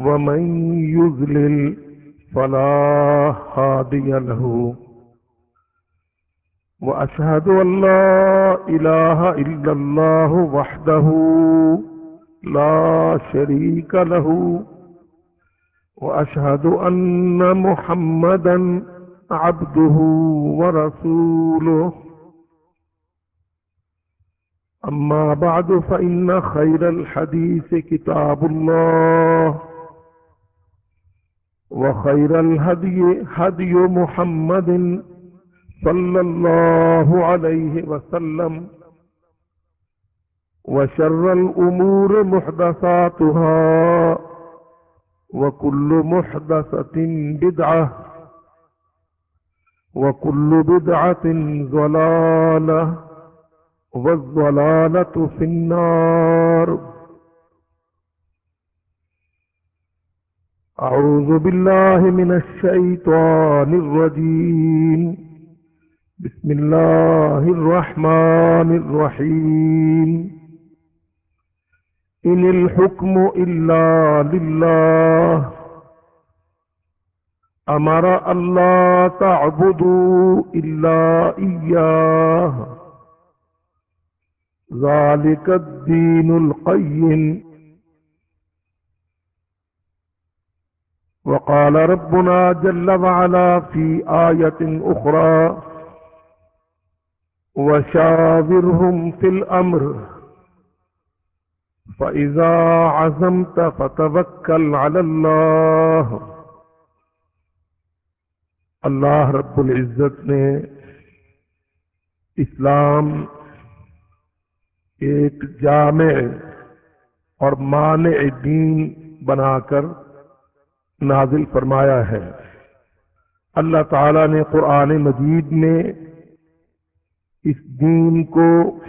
ومن يضلل فلا هادي له. وأشهد أن لا إله إلا الله وحده لا شريك له. وأشهد أن محمدا عبده ورسوله. أما بعد فإن خير الحديث كتاب الله. وخير الهدي هدي محمد صلى الله عليه وسلم وشر الأمور محدثاتها وكل محدثة بدعة وكل بدعة ضلالة والضلالة في النار أعوذ بالله من الشيطان الرجيم. بسم الله الرحمن الرحيم. إن الحكم إلا لله. أمر ألا تعبدوا إلا إياه. ذلك الدين القيم. وقال ربنا جل وعلا في آية أخرى وشاورهم في الأمر فإذا عزمت فتوكل على الله. اللہ رب العزت نے اسلام ایک جامع اور مانع دین بنا کر نازل فرمایا ہے۔ اللہ تعالی نے قرآن مجید میں اس دین کو،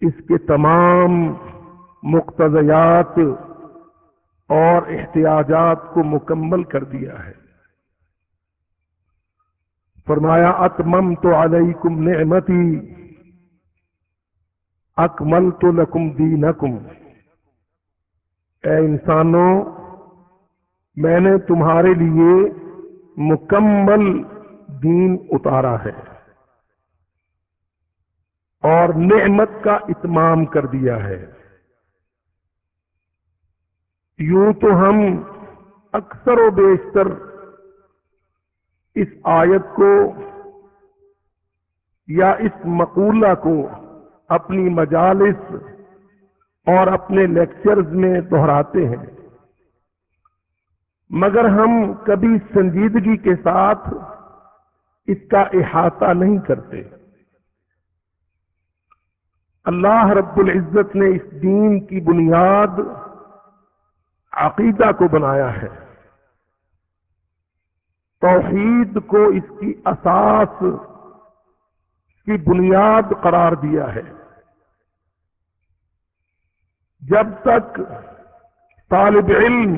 اس کے تمام مقتضیات اور احتیاجات کو مکمل کر دیا ہے۔ فرمایا اتمم تو علیکم نعمتی اکمل تو لکم دینکم۔ اے انسانوں میں نے تمہارے لیے مکمل دین اتارا ہے اور نعمت کا اتمام کر دیا ہے۔ یوں تو ہم اکثر و بیشتر اس آیت کو یا اس مقولہ کو اپنی مجالس اور اپنے لیکچرز میں دہراتے ہیں۔ مگر ہم کبھی سنجیدگی کے ساتھ اس کا احاطہ نہیں کرتے۔ اللہ رب العزت نے اس دین کی بنیاد عقیدہ کو بنایا ہے۔ توحید کو اس کی اساس کی بنیاد قرار دیا ہے۔ جب تک طالب علم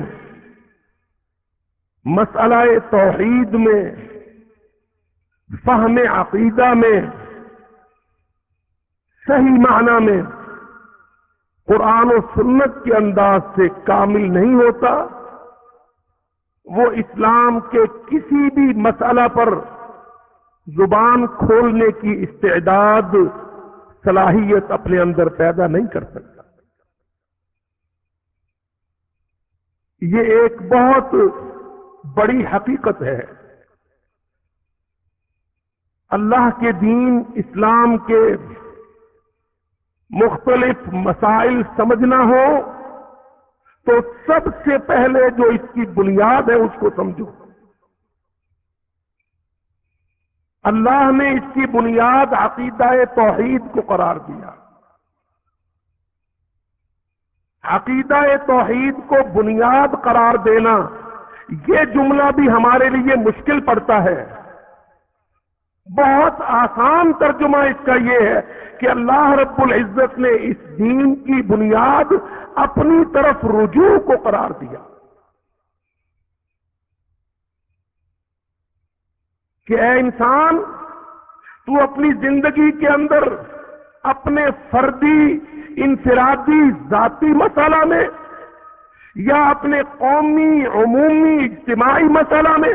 مسئلہ توحید میں، فہم عقیدہ میں، صحیح معنی میں قرآن و سنت کے انداز سے کامل نہیں ہوتا، وہ اسلام کے کسی بھی مسئلہ پر زبان کھولنے کی استعداد، صلاحیت اپنے اندر پیدا نہیں کر سکتا۔ یہ ایک بہت بڑی حقیقت ہے۔ اللہ کے دین، اسلام کے مختلف مسائل سمجھنا ہو تو سب سے پہلے جو اس کی بنیاد ہے اس کو سمجھو۔ اللہ نے اس کی بنیاد عقیدہ توحید کو قرار دیا۔ عقیدہ توحید کو بنیاد قرار دینا۔ یہ جملہ بھی ہمارے لیے مشکل پڑتا ہے۔ بہت آسان ترجمہ اس کا یہ ہے کہ اللہ رب العزت نے اس دین کی بنیاد اپنی طرف رجوع کو قرار دیا۔ کہ اے انسان، تو اپنی زندگی کے اندر اپنے فردی، انفرادی، ذاتی مسئلہ میں یا اپنے قومی، عمومی، اجتماعی مسئلہ میں،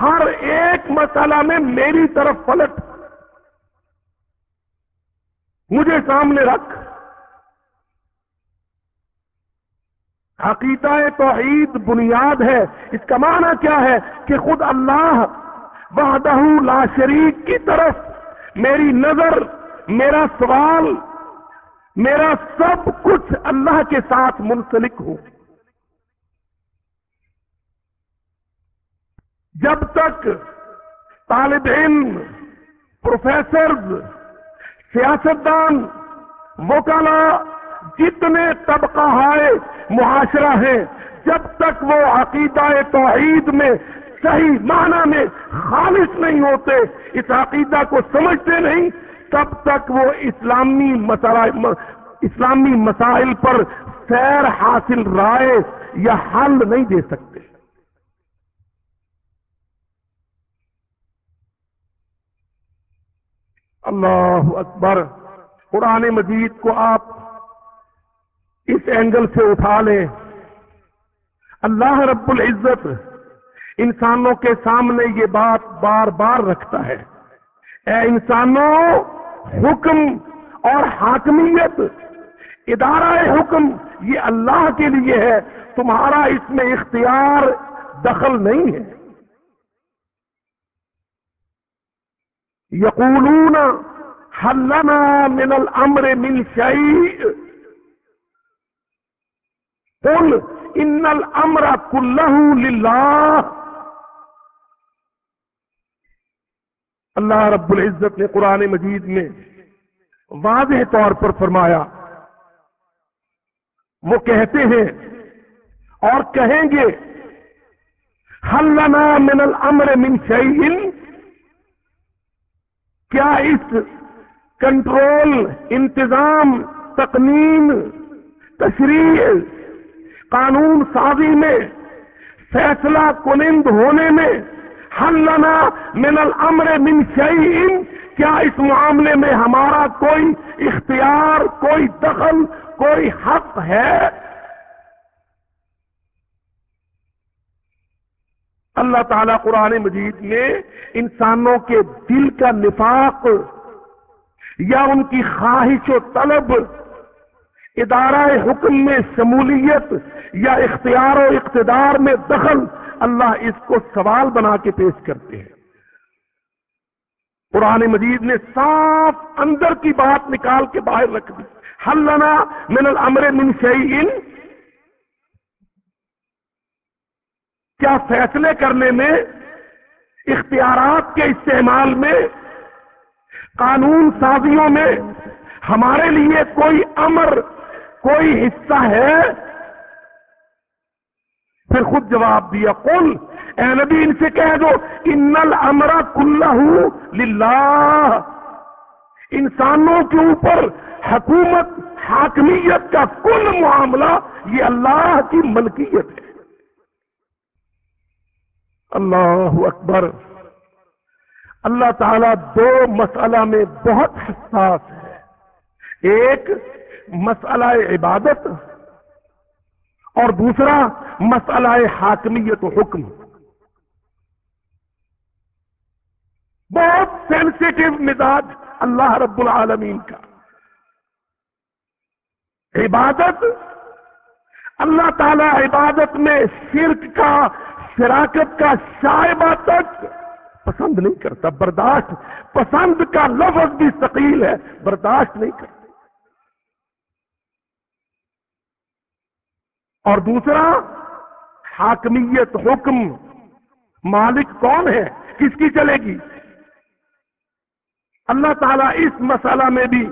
ہر ایک مسئلہ میں میری طرف پلٹ، مجھے سامنے رکھ۔ عقیدہ توحید بنیاد ہے۔ اس کا معنی کیا ہے؟ کہ خود اللہ وحدہ لا شریک کی طرف میری نظر، میرا سوال میرا سب کچھ اللہ کے ساتھ منسلک ہو۔ جب تک طالب علم پروفیسرز، سیاستدان وکلا جتنے طبقہ ہے معاشرہ ہیں، جب تک وہ عقیدہ توحید میں صحیح معنی میں خالص نہیں ہوتے، اس عقیدہ کو سمجھتے نہیں تب تک وہ اسلامی مسائل اسلامی مسائل پر سیر حاصل رائے یا حل نہیں دے سکتے۔ اللہ اکبر، قرآن مجید کو آپ اس اینگل سے اٹھا لیں۔ اللہ رب العزت انسانوں کے سامنے یہ بات بار بار رکھتا ہے۔ اے انسانوں حکم اور حاکمیت، ادارہ حکم، یہ اللہ کے لیے ہے، تمہارا اس میں اختیار دخل نہیں ہے۔ یقولون حلنا من الامر من شیء؟ قل، ان الامر کلہ للہ اللہ رب العزت نے قرآن مجید میں واضح طور پر فرمایا، وہ کہتے ہیں، اور کہیں گے حلنا من الامر من شیء کیا اس کنٹرول، انتظام، تقنین تشریح قانون سازی میں، فیصلہ کنند ہونے میں حلنا من الامر من شیء کیا اس معاملے میں ہمارا کوئی اختیار، کوئی دخل، کوئی حق ہے؟ اللہ تعالی قرآن مجید میں انسانوں کے دل کا نفاق یا ان کی خواہش و طلب، ادارہ حکم میں شمولیت یا اختیار و اقتدار میں دخل اللہ اس کو سوال بنا کے پیش کرتے ہیں۔ قرآن مجید نے صاف اندر کی بات نکال کے باہر رکھ دی۔ حلنا من الامر من شیئن؟ کیا فیصلے کرنے میں، اختیارات کے استعمال میں، قانون سازیوں میں ہمارے لیے کوئی امر، کوئی حصہ ہے؟ پھر خود جواب دیا کل اے نبی، ان سے کہہ دو، ان الامر کلہ للہ۔ انسانوں کے اوپر حکومت، حاکمیت کا کل معاملہ، یہ اللہ کی ملکیت ہے۔ اللہ اکبر۔ اللہ تعالی دو مسئلہ میں بہت حساس ہے۔ ایک، مسئلہ عبادت۔ اور دوسرا، مسئلہ حاکمیت و حکم۔ بہت سینسیٹیو مزاج اللہ رب العالمین کا۔ عبادت، اللہ تعالی عبادت میں شرک کا، شراکت کا شائبہ تک پسند نہیں کرتا۔ برداشت، پسند کا لفظ بھی ثقیل ہے، برداشت نہیں کرتا۔ اور دوسرا، حاکمیت حکم، مالک کون ہے؟ کس کی چلے گی؟ اللہ تعالیٰ اس مسئلہ میں بھی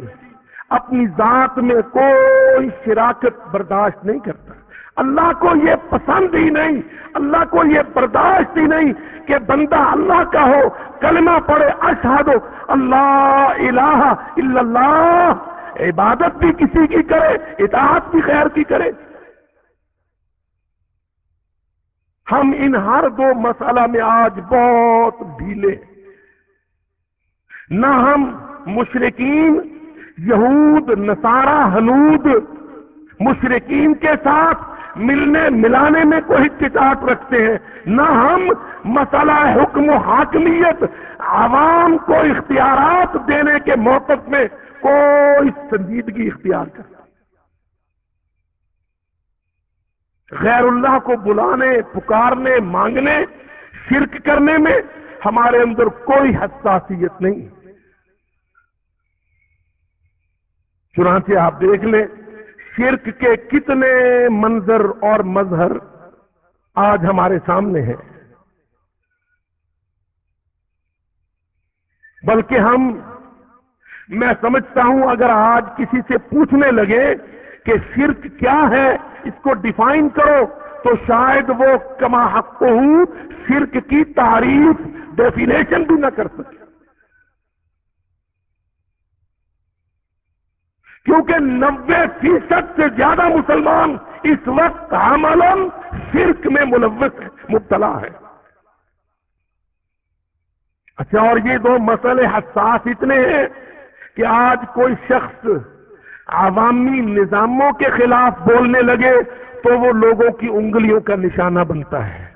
اپنی ذات میں کوئی شراکت برداشت نہیں کرتا۔ اللہ کو یہ پسند ہی نہیں، اللہ کو یہ برداشت ہی نہیں کہ بندہ اللہ کا ہو، کلمہ پڑے اشہد اللہ الہ الا اللہ، عبادت بھی کسی کی کرے، اطاعت بھی خیر کی کرے۔ ہم ان ہر دو مسئلہ میں آج بہت ڈھیلے نہ ہم مشرقین یہود، نصارہ حنود مشرقین کے ساتھ ملنے، ملانے میں کوئی ہچکچاہٹ رکھتے ہیں۔ نہ ہم مسئلہ حکم و حاکمیت، عوام کو اختیارات دینے کے موقف میں کوئی سنجیدگی اختیار کرتے غیر اللہ کو بلانے، پکارنے، مانگنے، شرک کرنے میں ہمارے اندر کوئی حساسیت نہیں۔ چنانچہ آپ دیکھ لیں، شرک کے کتنے منظر اور مظہر آج ہمارے سامنے ہیں۔ بلکہ ہم، میں سمجھتا ہوں، اگر آج کسی سے پوچھنے لگے کہ شرک کیا ہے اس کو ڈیفائن کرو، تو شاید وہ کما حق ہوں شرک کی تعریف ڈیفینیشن بھی نہ کر سکے۔ کیونکہ نبے فیصد سے زیادہ مسلمان اس وقت عمل شرک میں ملوث مبتلا ہے اچھا اور یہ دو مسئلے حساس اتنے ہیں کہ آج کوئی شخص عوامی نظاموں کے خلاف بولنے لگے تو وہ لوگوں کی انگلیوں کا نشانہ بنتا ہے۔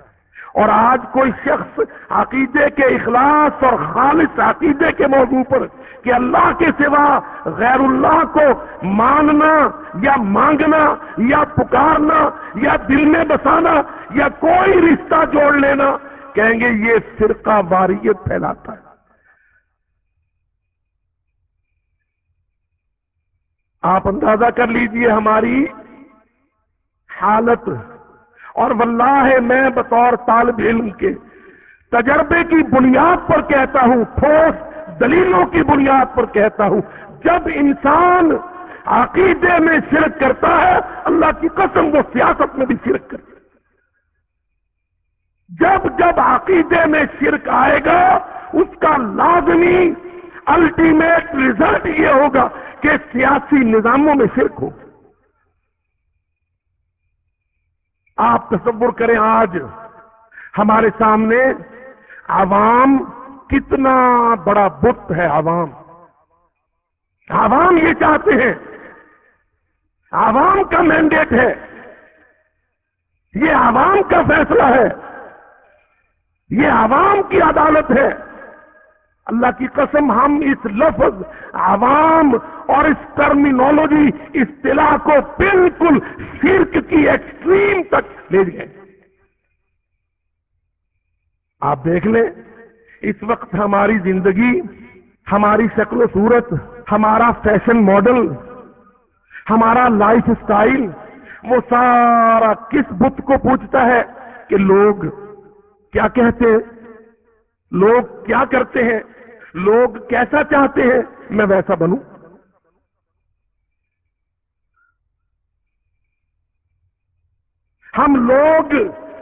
اور آج کوئی شخص عقیدے کے اخلاص اور خالص عقیدے کے موضوع پر کہ اللہ کے سوا غیر اللہ کو ماننا یا مانگنا یا پکارنا یا دل میں بسانا یا کوئی رشتہ جوڑ لینا، کہیں گے یہ فرقہ واریت پھیلاتا ہے۔ آپ اندازہ کر لیجیے ہماری حالت اور واللہ میں بطور طالب علم کے تجربے کی بنیاد پر کہتا ہوں، ٹھوس دلیلوں کی بنیاد پر کہتا ہوں۔ جب انسان عقیدے میں شرک کرتا ہے، اللہ کی قسم وہ سیاست میں بھی شرک کرتا ہے۔ جب جب عقیدے میں شرک آئے گا، اس کا لازمی الٹیمیٹ ریزلٹ یہ ہوگا کہ سیاسی نظاموں میں شرک ہوگا آپ تصور کریں آج ہمارے سامنے عوام کتنا بڑا بت ہے، عوام۔ عوام یہ چاہتے ہیں، عوام کا مینڈیٹ ہے۔ یہ عوام کا فیصلہ ہے۔ یہ عوام کی عدالت ہے۔ اللہ کی قسم، ہم اس لفظ، عوام اور اس ٹرمینالوجی اصطلاح کو بالکل شرک کی ایکسٹریم تک لے گئے آپ دیکھ لیں، اس وقت ہماری زندگی، ہماری شکل و صورت، ہمارا فیشن ماڈل ہمارا لائف سٹائل وہ سارا کس بت کو پوچھتا ہے کہ لوگ کیا کہتے ہیں؟ لوگ کیا کرتے ہیں؟ لوگ کیسا چاہتے ہیں میں ویسا بنوں؟ ہم لوگ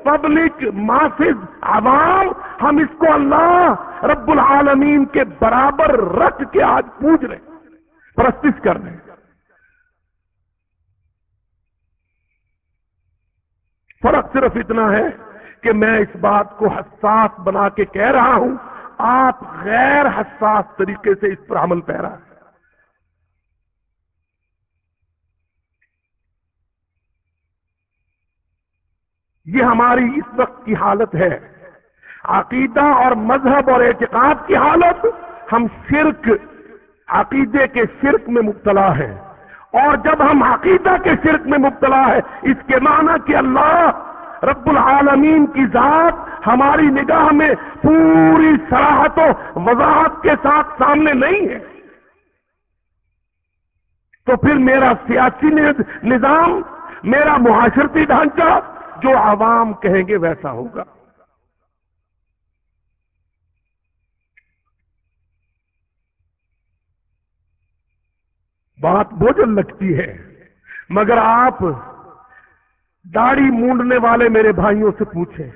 پبلک ماسز عوام، ہم اس کو اللہ رب العالمین کے برابر رکھ کے آج پوج رہے ہیں، پرستش کر رہے ہیں۔ فرق صرف اتنا ہے کہ میں اس بات کو حساس بنا کے کہہ رہا ہوں آپ غیر حساس طریقے سے اس پر عمل پیرا ہے۔ یہ ہماری اس وقت کی حالت ہے۔ عقیدہ اور مذہب اور اعتقاد کی حالت ہم شرک، عقیدے کے شرک میں مبتلا ہے اور جب ہم عقیدہ کے شرک میں مبتلا ہے اس کے معنی کہ اللہ رب العالمین کی ذات ہماری نگاہ میں پوری سراہت و وضاحت کے ساتھ سامنے نہیں ہے۔ تو پھر میرا سیاسی نظام، میرا معاشرتی ڈھانچہ جو عوام کہیں گے ویسا ہوگا۔ بات بوجھل لگتی ہے، مگر آپ داڑھی مونڈنے والے میرے بھائیوں سے پوچھیں،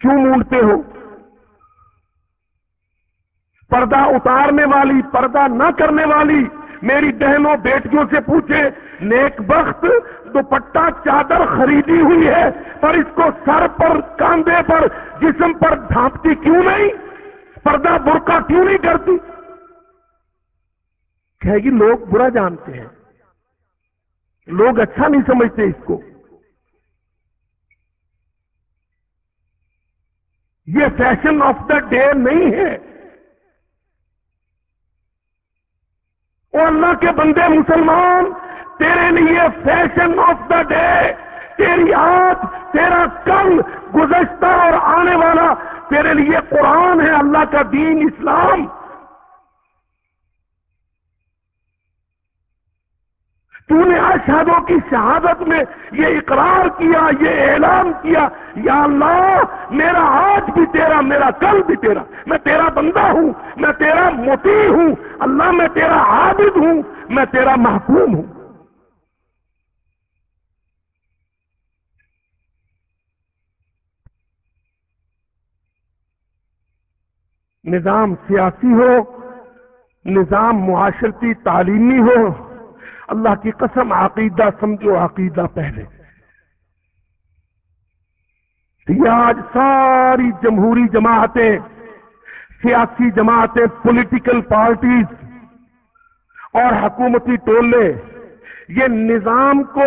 کیوں مونڈتے ہو؟ پردہ اتارنے والی، پردہ نہ کرنے والی میری بہنوں بیٹیوں سے پوچھے نیک بخت دوپٹہ چادر خریدی ہوئی ہے، پر اس کو سر پر، کاندھے پر، جسم پر ڈھانپتی کیوں نہیں؟ پردہ برقع کیوں نہیں کرتی کہے گی، لوگ برا جانتے ہیں۔ لوگ اچھا نہیں سمجھتے اس کو۔ یہ فیشن آف دا ڈے نہیں ہے۔ اللہ کے بندے مسلمان، تیرے لیے فیشن آف دا ڈے تیری آج تیرا کل گزشتہ اور آنے والا، تیرے لیے قرآن ہے اللہ کا دین اسلام۔ تو نے اشہدوں کی شہادت میں یہ اقرار کیا، یہ اعلان کیا، یا اللہ، میرا آج بھی تیرا، میرا کل بھی تیرا، میں تیرا بندہ ہوں، میں تیرا موتی ہوں، اللہ، میں تیرا عابد ہوں، میں تیرا محکوم ہوں۔ نظام سیاسی ہو، نظام معاشرتی تعلیمی ہو اللہ کی قسم عقیدہ سمجھو، عقیدہ پہلے۔ یہ آج ساری جمہوری جماعتیں، سیاسی جماعتیں پولیٹیکل پارٹیز اور حکومتی ٹولے، یہ نظام کو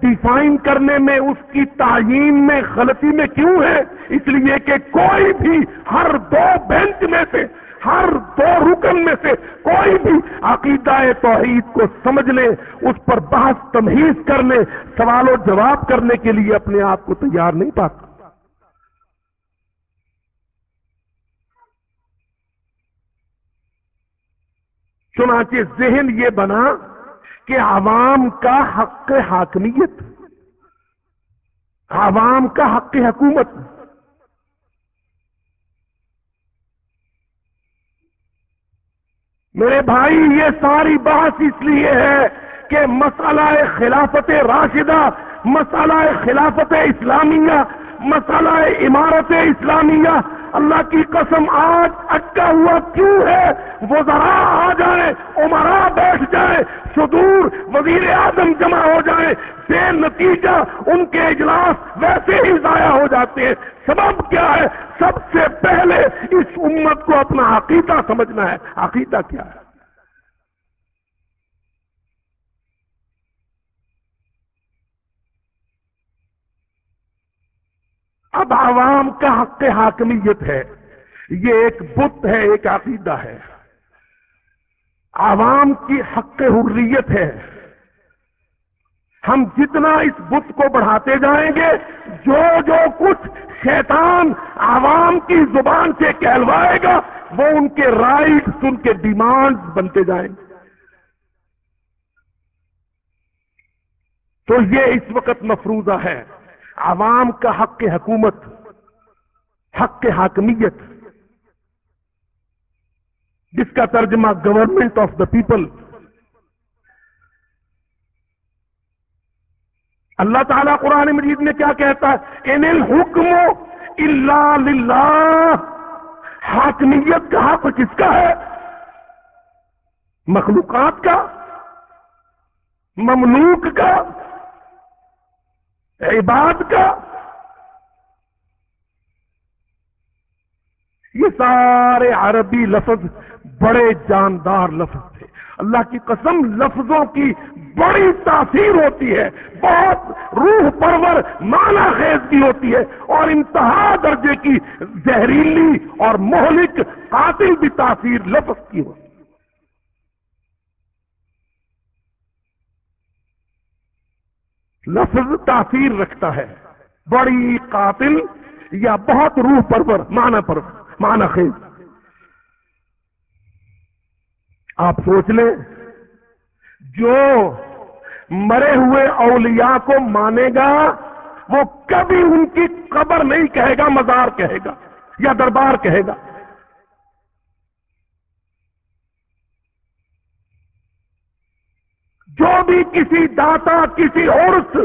ڈیفائن کرنے میں، اس کی تعین میں غلطی میں کیوں ہے؟ اس لیے کہ کوئی بھی ہر دو بینچ میں سے ہر دو رکن میں سے کوئی بھی عقیدہ توحید کو سمجھ لے، اس پر بحث تمہیز کر لے، سوال و جواب کرنے کے لیے اپنے آپ کو تیار نہیں پاتا۔ چنانچہ ذہن یہ بنا کہ عوام کا حق حاکمیت، عوام کا حق حکومت۔ میرے بھائی، یہ ساری بحث اس لیے ہے کہ مسئلہ خلافت راشدہ، مسئلہ خلافت اسلامیہ، مسئلہ عمارت اسلامیہ، اللہ کی قسم آج اٹکا ہوا کیوں ہے؟ وہ ذرا آ جائے عمرا بیٹھ جائے صدور وزیر اعظم جمع ہو جائے بے نتیجہ ان کے اجلاس ویسے ہی ضائع ہو جاتے ہیں۔ سبب کیا ہے؟ سب سے پہلے اس امت کو اپنا عقیدہ سمجھنا ہے۔ عقیدہ کیا ہے؟ اب عوام کا حق حاکمیت ہے۔ یہ ایک بت ہے، ایک عقیدہ ہے۔ عوام کی حق حریت ہے۔ ہم جتنا اس بت کو بڑھاتے جائیں گے، جو جو کچھ شیطان عوام کی زبان سے کہلوائے گا، وہ ان کے رائٹس ان کے ڈیمانڈ بنتے جائیں گے۔ تو یہ اس وقت مفروضہ ہے۔ عوام کا حق حکومت، حق حاکمیت۔ جس کا ترجمہ گورنمنٹ آف دا پیپل اللہ تعالیٰ قرآن مجید میں کیا کہتا ہے؟ ان الحکم اللہ للہ. حاکمیت کا حق کس کا ہے؟ مخلوقات کا، مملوک کا، عباد کا۔ یہ سارے عربی لفظ بڑے جاندار لفظ تھے۔ اللہ کی قسم لفظوں کی بڑی تاثیر ہوتی ہے۔ بہت روح پرور مانا خیز بھی ہوتی ہے اور انتہا درجے کی زہریلی اور مہلک قاتل بھی تاثیر لفظ کی ہوتی ہے لفظ تاثیر رکھتا ہے۔ بڑی قاتل یا بہت روح پرور مانا پر مانا خیز۔ آپ سوچ لیں جو مرے ہوئے اولیاء کو مانے گا، وہ کبھی ان کی قبر نہیں کہے گا، مزار کہے گا یا دربار کہے گا۔ جو بھی کسی داتا، کسی عورت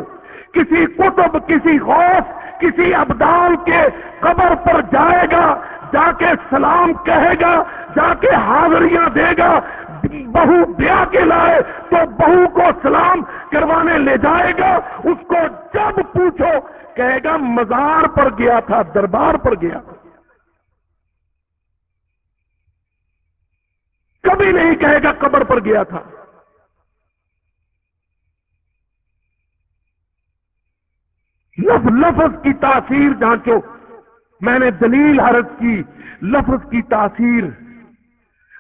کسی کتب کسی غوث، کسی ابدال کے قبر پر جائے گا، جا کے سلام کہے گا، جا کے حاضریاں دے گا بہو بیا کے لائے تو بہو کو سلام کروانے لے جائے گا، اس کو جب پوچھو، کہے گا، مزار پر گیا تھا، دربار پر گیا تھا۔ کبھی نہیں کہے گا، قبر پر گیا تھا۔ لفظ لفظ کی تاثیر، جانچو، میں نے دلیل حرض کی، لفظ کی تاثیر،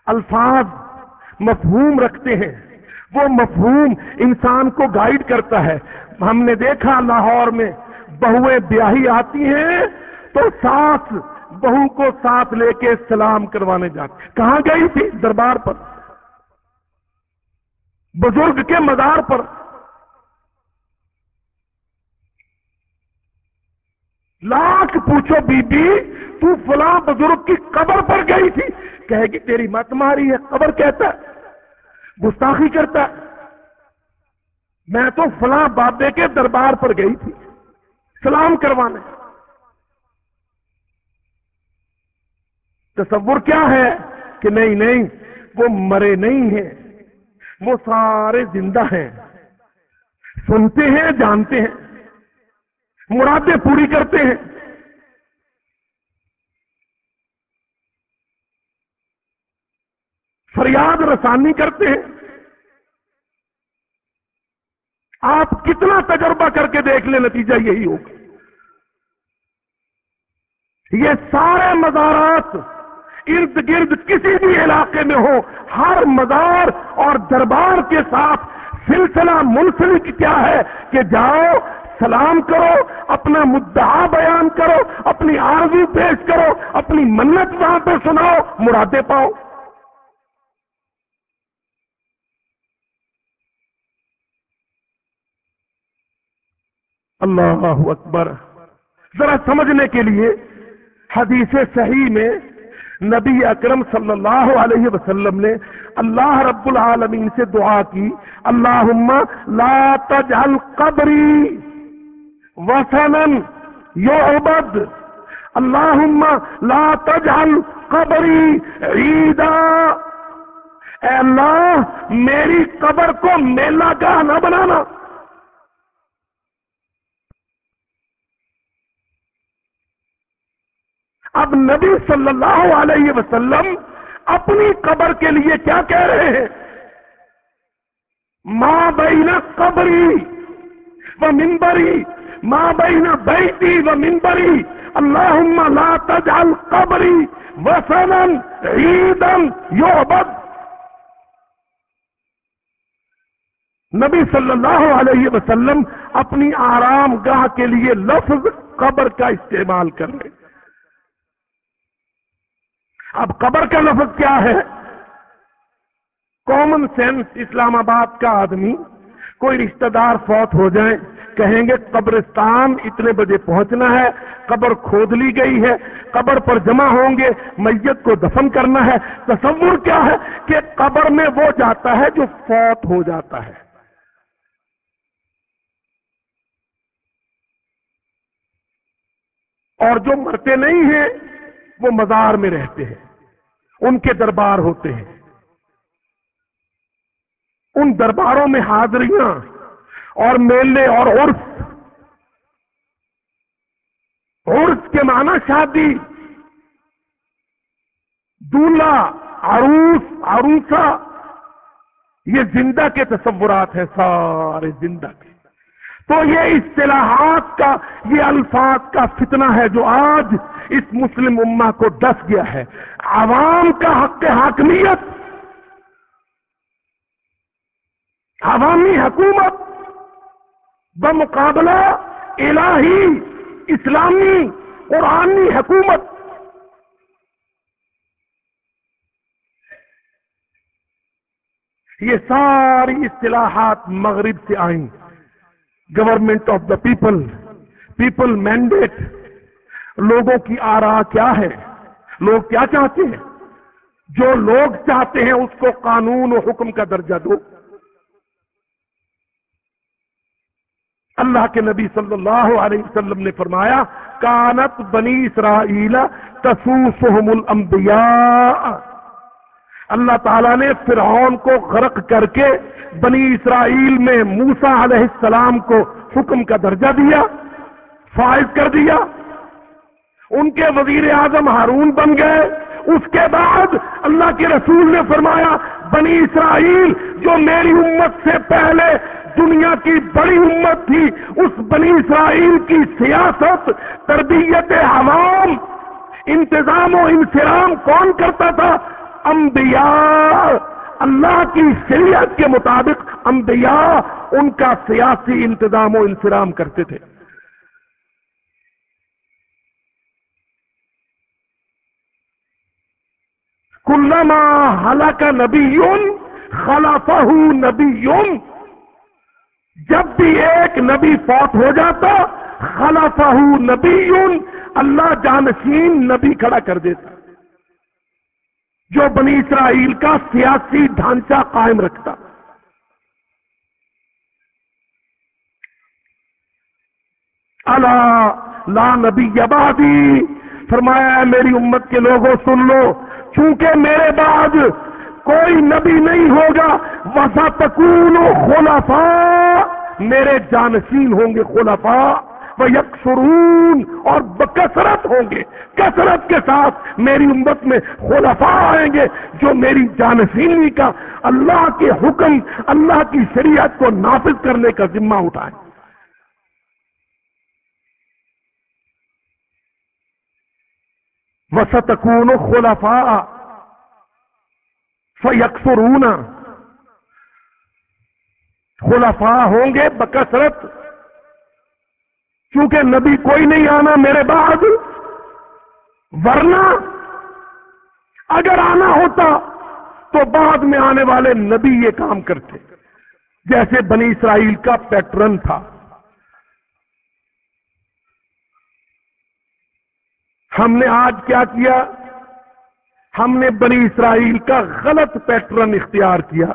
الفاظ مفہوم رکھتے ہیں۔ وہ مفہوم انسان کو گائیڈ کرتا ہے۔ ہم نے دیکھا لاہور میں بہویں بیاہی آتی ہیں تو ساتھ بہو کو ساتھ لے کے سلام کروانے جاتے کہاں گئی تھی؟ دربار پر۔ بزرگ کے مزار پر۔ لاکھ پوچھو بی بی تو فلاں بزرگ کی قبر پر گئی تھی۔ کہے گی، تیری مت ماری ہے، قبر کہتا ہے۔ گستاخی کرتا ہے۔ میں تو فلاں بابے کے دربار پر گئی تھی۔ سلام کروانے۔ تصور کیا ہے کہ نہیں نہیں، وہ مرے نہیں ہیں۔ وہ سارے زندہ ہیں۔ سنتے ہیں، جانتے ہیں۔ مرادیں پوری کرتے ہیں۔ فریاد رسانی کرتے ہیں۔ آپ کتنا تجربہ کر کے دیکھ لیں، نتیجہ یہی ہوگا۔ یہ سارے مزارات ارد گرد کسی بھی علاقے میں ہو ہر مزار اور دربار کے ساتھ سلسلہ منسلک کیا ہے کہ جاؤ، سلام کرو، اپنا مدعا بیان کرو، اپنی آرزو پیش کرو، اپنی منت وہاں پہ سناؤ مرادے پاؤ۔ اللہ اکبر۔ ذرا سمجھنے کے لیے حدیث صحیح میں نبی اکرم صلی اللہ علیہ وسلم نے اللہ رب العالمین سے دعا کی اللہ لا تجعل قبری وسنن یعبد۔ اللہم لا تجعل قبری عیدا۔ اے اللہ، میری قبر کو میلہ گاہ نہ بنانا اب نبی صلی اللہ علیہ وسلم اپنی قبر کے لیے کیا کہہ رہے ہیں؟ ماں بہین قبری و ممبری ماں بہین بیٹی و ممبری اللہ لا تجعل قبری وسنن عیدن یعبد۔ نبی صلی اللہ علیہ وسلم اپنی آرام گاہ کے لیے لفظ قبر کا استعمال کر رہے اب قبر کا لفظ کیا ہے؟ کامن سینس اسلام آباد کا آدمی کوئی رشتہ دار فوت ہو جائیں کہیں گے قبرستان اتنے بجے پہنچنا ہے، قبر کھود لی گئی ہے، قبر پر جمع ہوں گے، میت کو دفن کرنا ہے۔ تصور کیا ہے کہ قبر میں وہ جاتا ہے جو فوت ہو جاتا ہے؟ اور جو مرتے نہیں ہیں وہ مزار میں رہتے ہیں، ان کے دربار ہوتے ہیں۔ ان درباروں میں حاضریاں اور میلے اور عرف عرف کے معنی شادی۔ دولہا، عروس عروسا یہ زندہ کے تصورات ہیں، سارے زندہ کے۔ تو یہ اصطلاحات کا، یہ الفاظ کا فتنہ ہے جو آج اس مسلم امہ کو دس گیا ہے۔ عوام کا حق حاکمیت، عوامی حکومت، بمقابلہ الہی، اسلامی، قرآنی حکومت۔ یہ ساری اصطلاحات مغرب سے آئیں۔ Government of the people people mandate لوگوں کی آرا کیا ہے؟ لوگ کیا چاہتے ہیں؟ جو لوگ چاہتے ہیں اس کو قانون و حکم کا درجہ دو۔ اللہ کے نبی صلی اللہ علیہ وسلم نے فرمایا، کانت بنی اسرائیل تسوسهم الانبیاء. اللہ تعالیٰ نے فرعون کو غرق کر کے بنی اسرائیل میں موسا علیہ السلام کو حکم کا درجہ دیا، فائز کر دیا۔ ان کے وزیر اعظم ہارون بن گئے۔ اس کے بعد اللہ کے رسول نے فرمایا، بنی اسرائیل جو میری امت سے پہلے دنیا کی بڑی امت تھی، اس بنی اسرائیل کی سیاست، تربیت عوام انتظام و انسرام کون کرتا تھا؟ انبیاء، اللہ کی شریعت کے مطابق انبیاء ان کا سیاسی انتظام و انسرام کرتے تھے۔ کلما حلق نبی خلافہ نبی جب بھی ایک نبی فوت ہو جاتا خلافہ نبی اللہ جانشین نبی کھڑا کر دیتا۔ جو بنی اسرائیل کا سیاسی ڈھانچہ قائم رکھتا۔ اللہ لا نبی آبادی فرمایا میری امت کے لوگوں، سن لو، چونکہ میرے بعد کوئی نبی نہیں ہوگا وسا تکون خلافا میرے جانشین ہوں گے خلافا وہ یکسرون اور بکثرت ہوں گے۔ کثرت کے ساتھ میری امت میں خلفاء آئیں گے جو میری جانشینی کا اللہ کے حکم، اللہ کی شریعت کو نافذ کرنے کا ذمہ اٹھائیں۔ وسطکون خلفاء فیکسرون خلفاء ہوں گے، بکثرت۔ کیونکہ نبی کوئی نہیں آنا میرے بعد، ورنہ اگر آنا ہوتا تو بعد میں آنے والے نبی یہ کام کرتے۔ جیسے بنی اسرائیل کا پیٹرن تھا۔ ہم نے آج کیا کیا؟ ہم نے بنی اسرائیل کا غلط پیٹرن اختیار کیا۔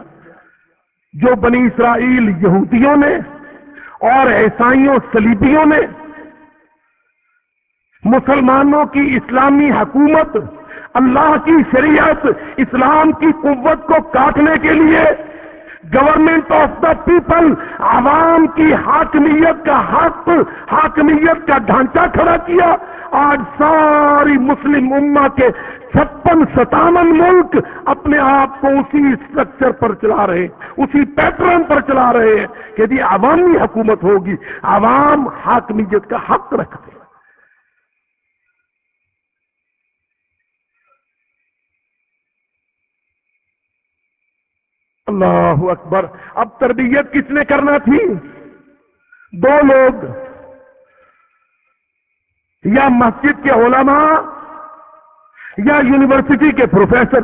جو بنی اسرائیل یہودیوں نے اور عیسائیوں سلیبیوں نے مسلمانوں کی اسلامی حکومت، اللہ کی شریعت، اسلام کی قوت کو کاٹنے کے لیے گورنمنٹ آف دا پیپل عوام کی حاکمیت کا حق، حاکمیت کا ڈھانچہ کھڑا کیا۔ آج ساری مسلم اما کے چھپن ستاون ملک اپنے آپ کو اسی اسٹرکچر پر چلا رہے اسی پیٹرن پر چلا رہے ہیں کہ جی عوامی حکومت ہوگی، عوام حاکمیت کا حق رکھتے اللہ اکبر، اب تربیت کس نے کرنا تھی؟ دو لوگ، یا مسجد کے علماء یا یونیورسٹی کے پروفیسر۔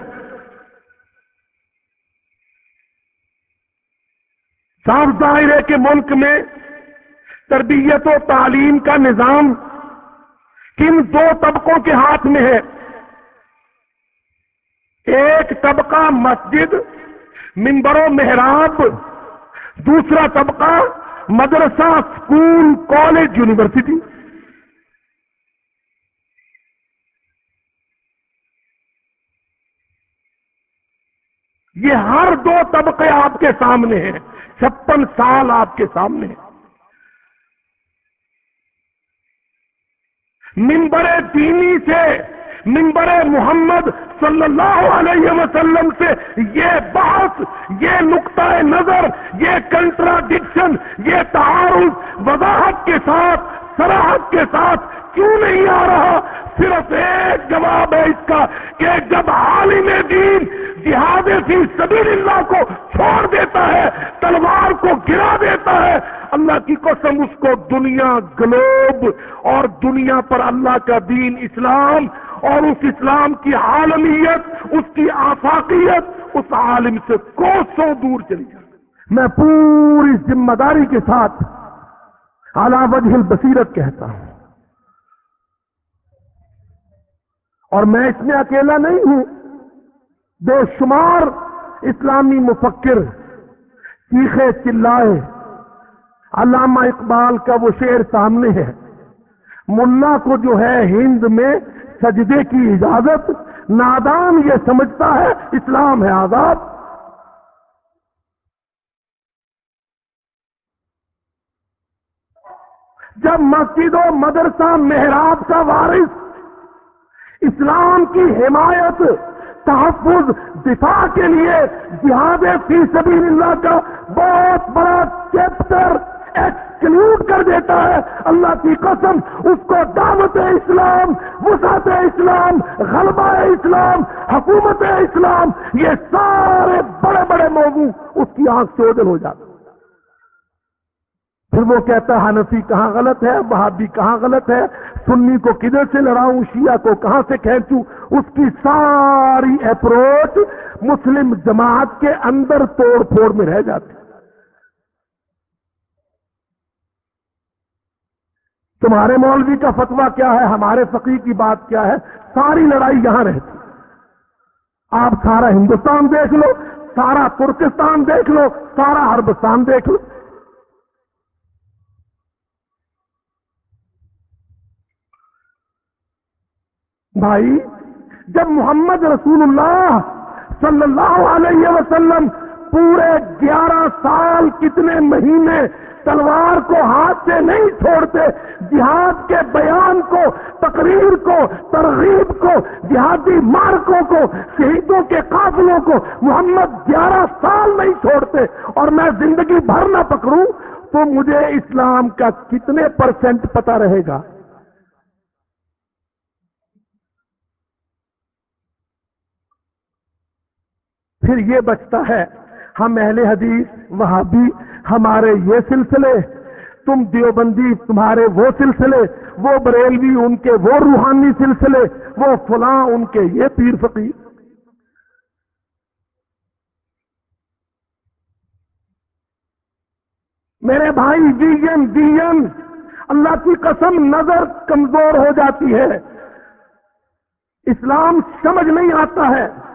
صاف ظاہر ہے کہ ملک میں تربیت و تعلیم کا نظام کن دو طبقوں کے ہاتھ میں ہے۔ ایک طبقہ مسجد ممبر و محراب، دوسرا طبقہ مدرسہ اسکول کالج، یونیورسٹی۔ یہ ہر دو طبقے آپ کے سامنے ہیں۔ چھپن سال آپ کے سامنے ہیں۔ ممبر دینی سے ممبر محمد صلی اللہ علیہ وسلم سے یہ بات یہ نقطۂ نظر، یہ کنٹراڈکشن یہ تعارف وضاحت کے ساتھ سراحت کے ساتھ کیوں نہیں آ رہا؟ صرف ایک جواب ہے اس کا کہ جب عالم دین جہاد فی سبیل اللہ کو چھوڑ دیتا ہے، تلوار کو گرا دیتا ہے۔ اللہ کی قسم اس کو دنیا گلوب اور دنیا پر اللہ کا دین اسلام اور اس اسلام کی عالمیت، اس کی آفاقیت اس عالم سے کوسوں دور چلی جائے۔ میں پوری ذمہ داری کے ساتھ اعلی وجہ البصیرت کہتا ہوں۔ اور میں اس میں اکیلا نہیں ہوں۔ بے شمار اسلامی مفکر چیخے چلائے۔ علامہ اقبال کا وہ شعر سامنے ہے۔ ملا کو جو ہے ہند میں سجدے کی اجازت، نادان یہ سمجھتا ہے اسلام ہے آزاد۔ جب مسجد و مدرسہ محراب کا وارث اسلام کی حمایت تحفظ دفاع کے لیے جہاد فی سبیل اللہ کا بہت بڑا چیپٹر ایکسکلوڈ کر دیتا ہے۔ اللہ کی قسم، اس کو دعوت اسلام، وسعت اسلام، غلبہ اسلام، حکومت اسلام، یہ سارے بڑے بڑے موضوع اس کی آنکھ سے اوجل ہو جاتے پھر وہ کہتا ہے، حنفی کہاں غلط ہے؟ وہابی کہاں غلط ہے؟ سنی کو کدھر سے لڑاؤں؟ شیعہ کو کہاں سے کھینچوں؟ اس کی ساری اپروچ مسلم جماعت کے اندر توڑ پھوڑ میں رہ جاتی۔ تمہارے مولوی کا فتوا کیا ہے؟ ہمارے فقیر کی بات کیا ہے؟ ساری لڑائی یہاں رہتی۔ آپ سارا ہندوستان دیکھ لو، سارا ترکستان دیکھ لو، سارا عربستان دیکھ لو۔ بھائی، جب محمد رسول اللہ صلی اللہ علیہ وسلم پورے گیارہ سال کتنے مہینے تلوار کو ہاتھ سے نہیں چھوڑتے، جہاد کے بیان کو، تقریر کو، ترغیب کو، جہادی مارکوں کو، شہیدوں کے قافلوں کو محمد گیارہ سال نہیں چھوڑتے اور میں زندگی بھر نہ پکڑوں، تو مجھے اسلام کا کتنے پرسنٹ پتا رہے گا؟ پھر یہ بچتا ہے، ہم اہل حدیث، وہابی، ہمارے یہ سلسلے، تم دیوبندی، تمہارے وہ سلسلے، وہ بریلوی، ان کے وہ روحانی سلسلے، وہ فلاں، ان کے یہ پیر فقیر۔ میرے بھائی ویژن ویژن اللہ کی قسم نظر کمزور ہو جاتی ہے۔ اسلام سمجھ نہیں آتا ہے۔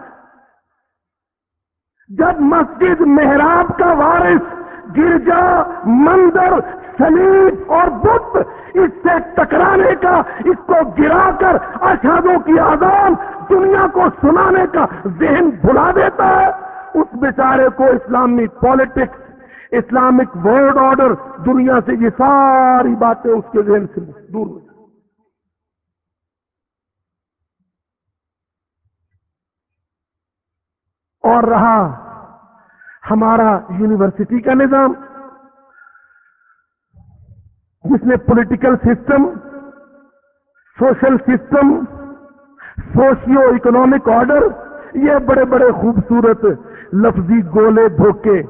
جب مسجد محراب کا وارث گرجا مندر، سلیب اور بت، اس سے ٹکرانے کا، اس کو گرا کر اشادوں کی آزاد دنیا کو سنانے کا ذہن بھلا دیتا ہے، اس بیچارے کو اسلامی پالیٹکس اسلامک ورلڈ آرڈر دنیا سے یہ ساری باتیں اس کے ذہن سے دور ہو جائیں اور رہا ہمارا یونیورسٹی کا نظام، جس نے political system social system socio economic order یہ بڑے بڑے خوبصورت لفظی گولے دھوکے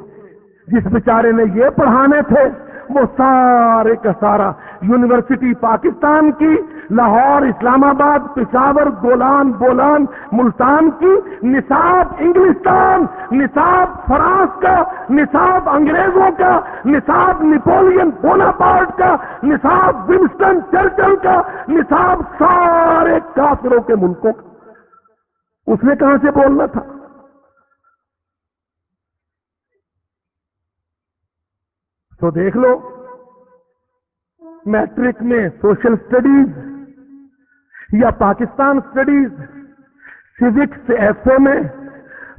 جس بیچارے نے یہ پڑھانے تھے، وہ سارے کا سارا یونیورسٹی پاکستان کی لاہور اسلام آباد، پشاور گولان بولان، ملتان کی نصاب انگلستان، نصاب فرانس کا، نصاب انگریزوں کا، نصاب نیپولین بوناپارٹ کا، نصاب ونسٹن چرچل کا، نصاب سارے کافروں کے ملکوں کا۔ اس نے کہاں سے بولنا تھا؟ تو دیکھ لو، میٹرک میں سوشل اسٹڈیز یا Pakistan studies physics F A میں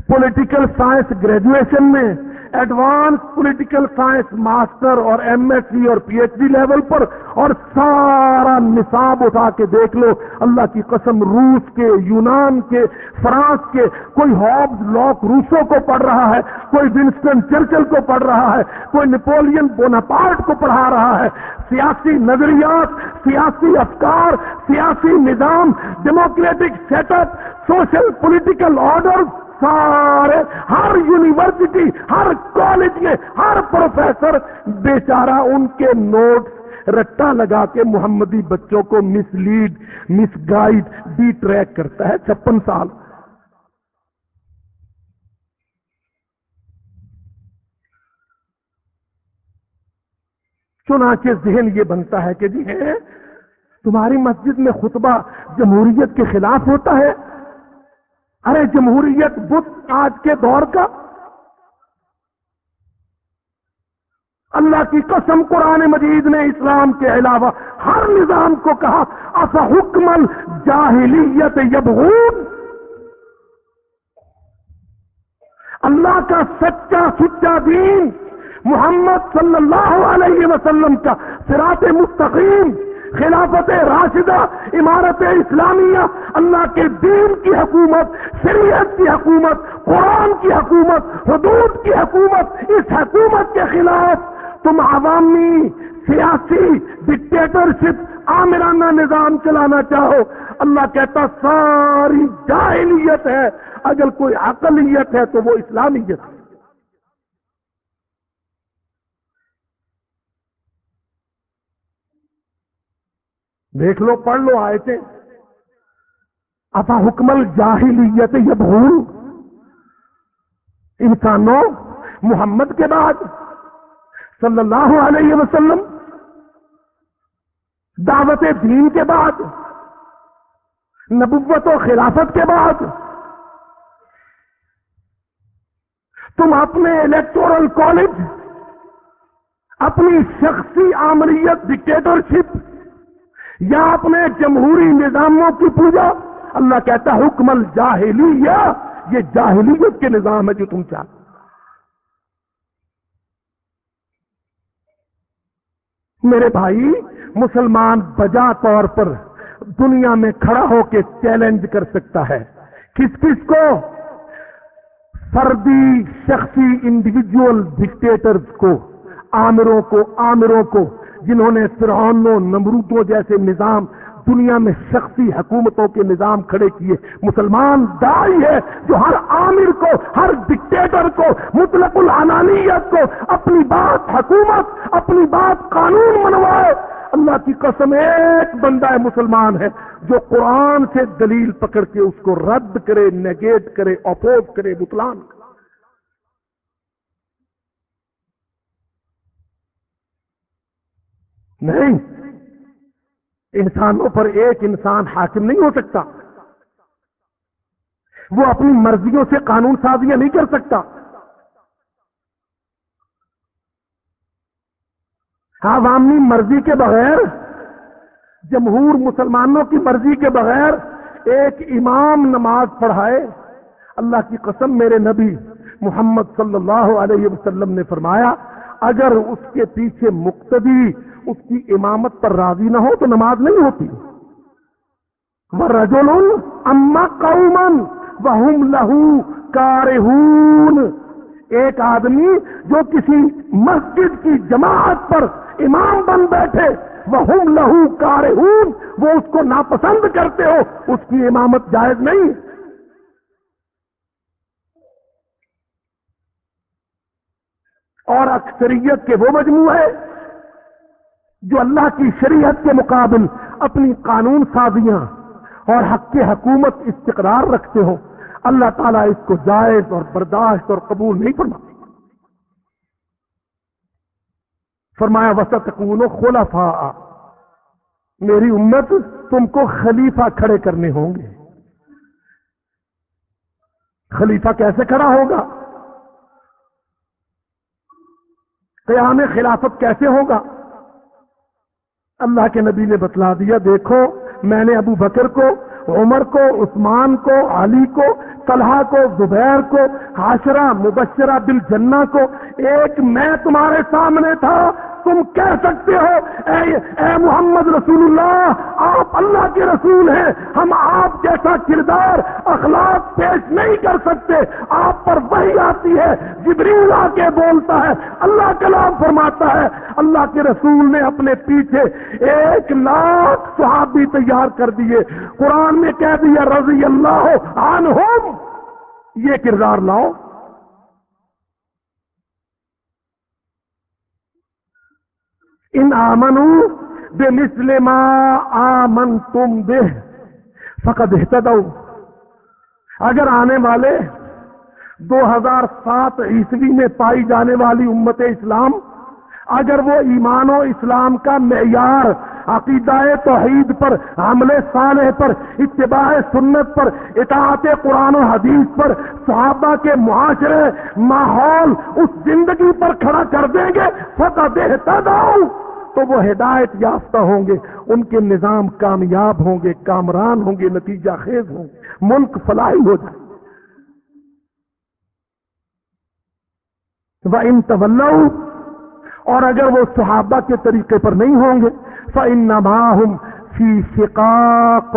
پولیٹیکل سائنس گریجویشن میں ایڈوانس پولیٹیکل سائنس ماسٹر اور ایم ایس سی اور پی ایچ ڈی لیول پر اور سارا نصاب اٹھا کے دیکھ لو۔ اللہ کی قسم روس کے، یونان کے، فرانس کے، کوئی ہابز لاک روسوں کو پڑھ رہا ہے، کوئی ونسٹن چرچل کو پڑھ رہا ہے، کوئی نیپولین بوناپارٹ کو پڑھا رہا ہے۔ سیاسی نظریات، سیاسی افکار، سیاسی نظام democratic set up social political order سارے، ہر یونیورسٹی، ہر کالج میں، ہر پروفیسر بیچارہ ان کے نوٹ رٹا لگا کے محمدی بچوں کو mislead, misguide detrack کرتا ہے چھپن سال۔ چنانچہ ذہن یہ بنتا ہے کہ جی ہے تمہاری مسجد میں خطبہ جمہوریت کے خلاف ہوتا ہے۔ ارے جمہوریت بت آج کے دور کا؟ اللہ کی قسم قرآن مجید نے اسلام کے علاوہ ہر نظام کو کہا اصا حکمل جاہلیت یبغون اللہ کا سچا سچا دین محمد صلی اللہ علیہ وسلم کا سراط مستقیم خلافت راشدہ، عمارت اسلامیہ، اللہ کے دین کی حکومت، شریعت کی حکومت، قرآن کی حکومت، حدود کی حکومت، اس حکومت کے خلاف تم عوامی، سیاسی ڈکٹیٹرشپ آمرانہ نظام چلانا چاہو۔ اللہ کہتا ساری جاہلیت ہے۔ اگر کوئی اقلیت ہے تو وہ اسلامیت ہے دیکھ لو، پڑھ لو آئے تھے افا حکمل جاہلیت یہ بھول انسانوں محمد کے بعد صلی اللہ علیہ وسلم۔ دعوت دین کے بعد، نبوت و خلافت کے بعد۔ تم اپنے الیکٹورل کالج اپنی شخصی آمریت ڈکٹیٹرشپ یا اپنے جمہوری نظاموں کی پوجا؟ اللہ کہتا ہے، حکم الجاہلیہ، یہ جاہلیت کے نظام ہے جو تم چاہتے میرے بھائی، مسلمان بجا طور پر دنیا میں کھڑا ہو کے چیلنج کر سکتا ہے۔ کس کس کو؟ فردی، شخصی انڈیویجل ڈکٹیٹرز کو، آمروں کو آمروں کو۔ جنہوں نے فرعونوں نمرودوں جیسے نظام دنیا میں شخصی حکومتوں کے نظام کھڑے کیے۔ مسلمان دائی ہے جو ہر عامر کو، ہر ڈکٹیٹر کو، مطلق العنانیت کو اپنی بات حکومت، اپنی بات قانون منوائے۔ اللہ کی قسم ایک بندہ ہے مسلمان ہے جو قرآن سے دلیل پکڑ کے اس کو رد کرے نیگیٹ کرے اپوز کرے بتلان نہیں۔ انسانوں پر ایک انسان حاکم نہیں ہو سکتا۔ وہ اپنی مرضیوں سے قانون سازیاں نہیں کر سکتا۔ عوامی مرضی کے بغیر، جمہور مسلمانوں کی مرضی کے بغیر ایک امام نماز پڑھائے۔ اللہ کی قسم میرے نبی محمد صلی اللہ علیہ وسلم نے فرمایا، اگر اس کے پیچھے مقتدی اس کی امامت پر راضی نہ ہو تو نماز نہیں ہوتی۔ وہ رجول اما قومن وہ لہو کارہون۔ ایک آدمی جو کسی مسجد کی جماعت پر امام بن بیٹھے وہ لہو کارہون، وہ اس کو ناپسند کرتے ہو، اس کی امامت جائز نہیں۔ اور اکثریت کے وہ مجموعے جو اللہ کی شریعت کے مقابل اپنی قانون سازیاں اور حق کے حکومت استقرار رکھتے ہو، اللہ تعالیٰ اس کو جائز اور برداشت اور قبول نہیں فرما فرمایا وسط کون خلفا میری امت تم کو خلیفہ کھڑے کرنے ہوں گے۔ خلیفہ کیسے کھڑا ہوگا؟ قیام خلافت کیسے ہوگا؟ اللہ کے نبی نے بتلا دیا، دیکھو، میں نے ابو بکر کو، عمر کو، عثمان کو، علی کو طلحہ کو زبیر کو حاشرہ مبشرہ بل کو ایک میں تمہارے سامنے تھا تم کہہ سکتے ہو اے, اے محمد رسول اللہ آپ اللہ کے رسول ہیں ہم آپ جیسا کردار اخلاق پیش نہیں کر سکتے آپ پر وہی آتی ہے جبریل آ کے بولتا ہے اللہ کلام فرماتا ہے اللہ کے رسول نے اپنے پیچھے ایک لاکھ صحابی تیار کر دیے قرآن میں کہہ دیا رضی اللہ عنہم یہ کردار لاؤ۔ ان آمن بے مسلم آمن تم بے فقط اگر آنے والے دو ہزار سات عیسوی میں پائی جانے والی امت اسلام اگر وہ ایمان و اسلام کا معیار عقیدہ توحید پر حمل صالح پر، اتباع سنت پر، اطاعت قرآن و حدیث پر صحابہ کے معاشرے، ماحول اس زندگی پر کھڑا کر دیں گے فتح بہتا تو وہ ہدایت یافتہ ہوں گے، ان کے نظام کامیاب ہوں گے، کامران ہوں گے، نتیجہ خیز ہوں گے، ملک فلاحی ہو جائے۔ وہ ان طول اور اگر وہ صحابہ کے طریقے پر نہیں ہوں گے فَإِنَّمَا فی شقاق،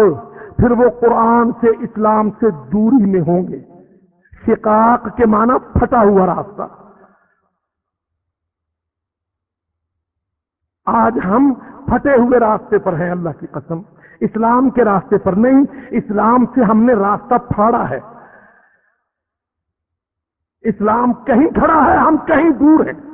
پھر وہ قرآن سے اسلام سے دوری میں ہوں گے۔ شقاق کے معنی پھٹا ہوا راستہ۔ آج ہم پھٹے ہوئے راستے پر ہیں، اللہ کی قسم۔ اسلام کے راستے پر نہیں، اسلام سے ہم نے راستہ پھاڑا ہے۔ اسلام کہیں کھڑا ہے، ہم کہیں دور ہیں۔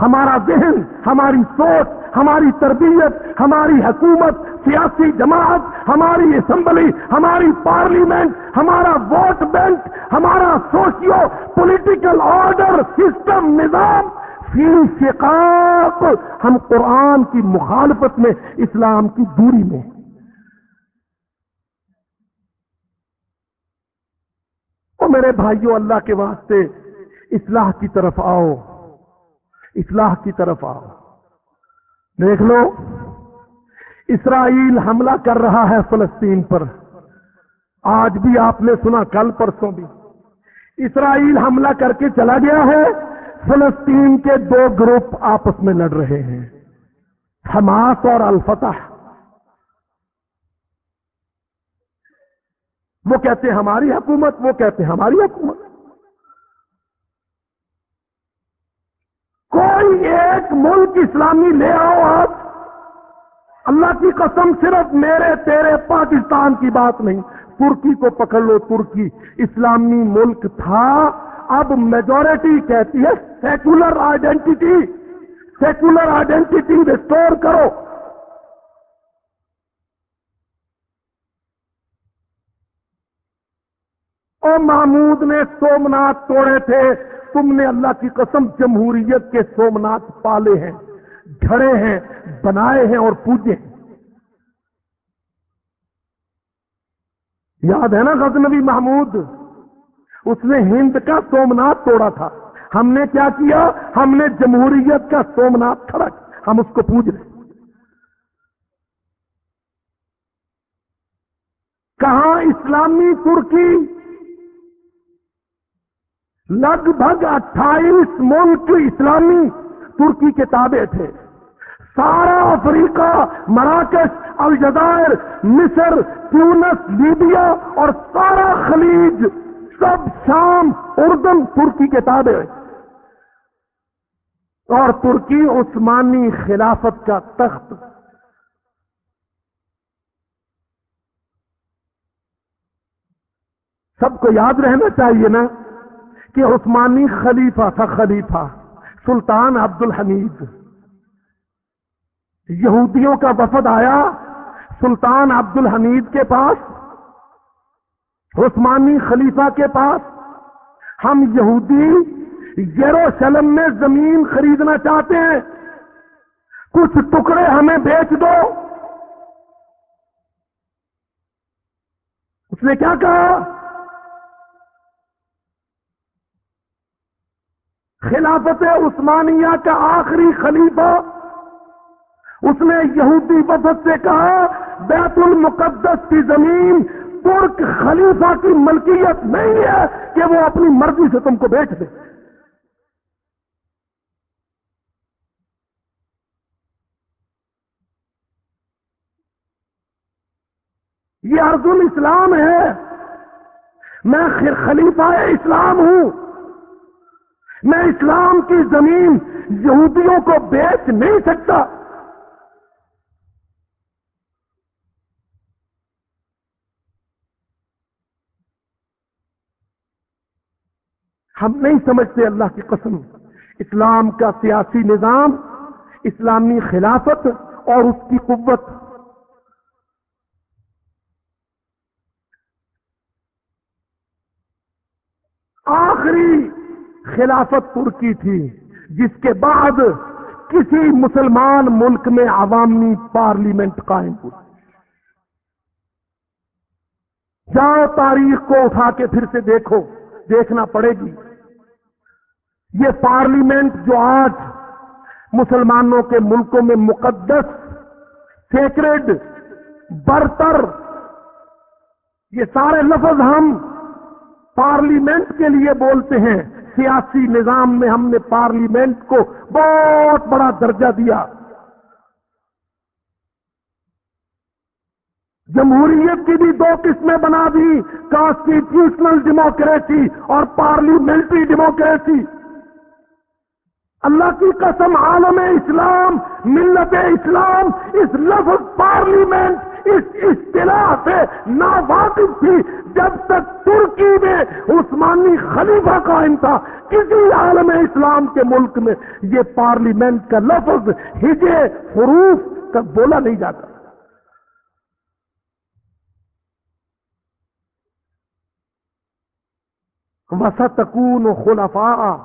ہمارا ذہن، ہماری سوچ، ہماری تربیت، ہماری حکومت، سیاسی جماعت، ہماری اسمبلی، ہماری پارلیمنٹ، ہمارا ووٹ بینک، ہمارا سوشیو پولیٹیکل آرڈر، سسٹم، نظام فی شقاق ہم قرآن کی مخالفت میں، اسلام کی دوری میں۔ او میرے بھائیوں اللہ کے واسطے اصلاح کی طرف آؤ۔ اصلاح کی طرف آؤ۔ دیکھ لو، اسرائیل حملہ کر رہا ہے فلسطین پر۔ آج بھی آپ نے سنا، کل پرسوں بھی۔ اسرائیل حملہ کر کے چلا گیا ہے۔ فلسطین کے دو گروپ آپس میں لڑ رہے ہیں۔ حماس اور الفتح۔ وہ کہتے ہیں ہماری حکومت، وہ کہتے ہیں ہماری حکومت۔ کوئی ایک ملک اسلامی لے آؤ آپ۔ اللہ کی قسم صرف میرے، تیرے، پاکستان کی بات نہیں۔ ترکی کو پکڑ لو، ترکی۔ اسلامی ملک تھا۔ اب میجورٹی کہتی ہے secular identity secular identity restore کرو۔ او محمود نے سومنات توڑے تھے، تم نے اللہ کی قسم جمہوریت کے سومنات پالے ہیں گھڑے ہیں، بنائے ہیں اور پوجے ہیں۔ یاد ہے نا غزنوی محمود؟ اس نے ہند کا سومنات توڑا تھا۔ ہم نے کیا کیا؟ ہم نے جمہوریت کا سومنات کھڑا ہم اس کو پوج رہے کہاں اسلامی ترکی؟ لگ بھگ اٹھائیس ملک اسلامی ترکی کے تابع تھے۔ سارا افریقہ، مراکش، الجزائر، مصر ٹیونس لیبیا اور سارا خلیج، سب شام، اردن، ترکی کے تابع۔ اور ترکی عثمانی خلافت کا تخت۔ سب کو یاد رہنا چاہیے نا۔ کہ عثمانی خلیفہ تھا، خلیفہ، سلطان عبد الحمید یہودیوں کا وفد آیا، سلطان عبد الحمید کے پاس، عثمانی خلیفہ کے پاس۔ ہم یہودی یروشلم میں زمین خریدنا چاہتے ہیں، کچھ ٹکڑے ہمیں بیچ دو۔ اس نے کیا کہا؟ خلافت عثمانیہ کا آخری خلیفہ، اس نے یہودی وفد سے کہا، بیت المقدس کی زمین ترک خلیفہ کی ملکیت نہیں ہے کہ وہ اپنی مرضی سے تم کو بیچ دے۔ یہ ارض الاسلام ہے، میں خلیفہ اسلام ہوں۔ میں اسلام کی زمین یہودیوں کو بیچ نہیں سکتا۔ ہم نہیں سمجھتے اللہ کی قسم۔ اسلام کا سیاسی نظام، اسلامی خلافت اور اس کی قوت۔ آخری خلافت ترکی تھی، جس کے بعد کسی مسلمان ملک میں عوامی پارلیمنٹ قائم ہوئی۔ جاؤ تاریخ کو اٹھا کے پھر سے دیکھو، دیکھنا پڑے گی۔ یہ پارلیمنٹ جو آج مسلمانوں کے ملکوں میں مقدس، سیکرڈ، برتر، یہ سارے لفظ ہم پارلیمنٹ کے لیے بولتے ہیں۔ سیاسی نظام میں ہم نے پارلیمنٹ کو بہت بڑا درجہ دیا۔ جمہوریت کی بھی دو قسمیں بنا دی کانسٹیٹیوشنل ڈیموکریسی اور پارلیمنٹری ڈیموکریسی اللہ کی قسم، عالم اسلام، ملت اسلام، اس لفظ پارلیمنٹ اس اصطلاح سے ناواقف تھی جب تک ترکی میں عثمانی خلیفہ قائم تھا۔ کسی عالم اسلام کے ملک میں یہ پارلیمنٹ کا لفظ ہجے حروف کا بولا نہیں جاتا۔ وسطکون خلفاء۔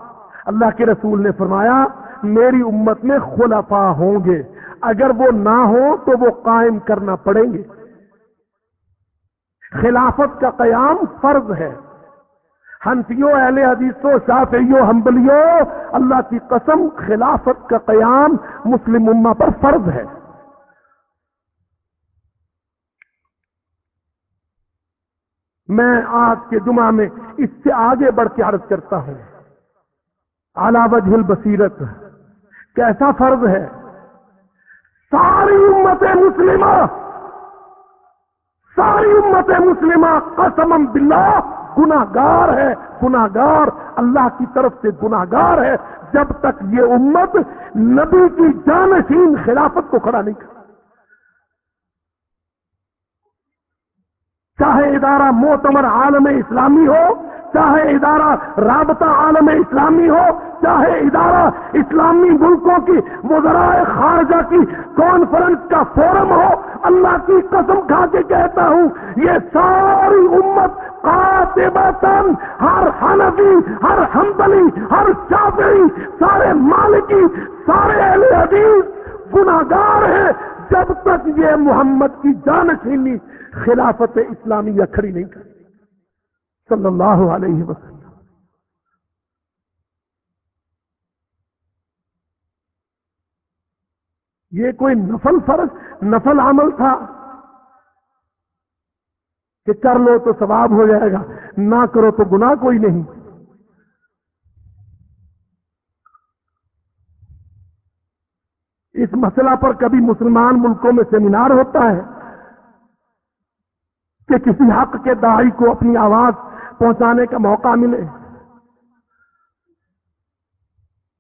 اللہ کے رسول نے فرمایا میری امت میں خلفاء ہوں گے۔ اگر وہ نہ ہو تو وہ قائم کرنا پڑیں گے۔ خلافت کا قیام فرض ہے۔ ہنسیوں اہل حدیثوں شافیوں ہمبلیوں اللہ کی قسم خلافت کا قیام مسلم امہ پر فرض ہے۔ میں آج کے جمعہ میں اس سے آگے بڑھ کے عرض کرتا ہوں۔ اعلی وجہ البصیرت۔ کیسا فرض ہے۔ ساری امت مسلمہ، ساری امت مسلمہ قسم باللہ گناگار ہے۔ گناگار اللہ کی طرف سے گناگار ہے۔ جب تک یہ امت نبی کی جانشین خلافت کو کھڑا نہیں کرتی چاہے ادارہ موتمر عالم اسلامی ہو، چاہے ادارہ رابطہ عالم اسلامی ہو، چاہے ادارہ اسلامی ملکوں کی وزرائے خارجہ کی کانفرنس کا فورم ہو، اللہ کی قسم کھا کے کہتا ہوں، یہ ساری امت قاتبتاً ہر حنفی، ہر حنبلی، ہر شافعی، سارے مالکی، سارے اہل حدیث گناگار ہیں، جب تک یہ محمد کی جانشینی خلافت اسلامیہ کھڑی نہیں کر صلی اللہ علیہ وسلم۔ یہ کوئی نفل فرض، نفل عمل تھا کہ کر لو تو ثواب ہو جائے گا، نہ کرو تو گناہ کوئی نہیں۔ اس مسئلہ پر کبھی مسلمان ملکوں میں سیمینار ہوتا ہے۔ کہ کسی حق کے دائی کو اپنی آواز پہنچانے کا موقع ملے۔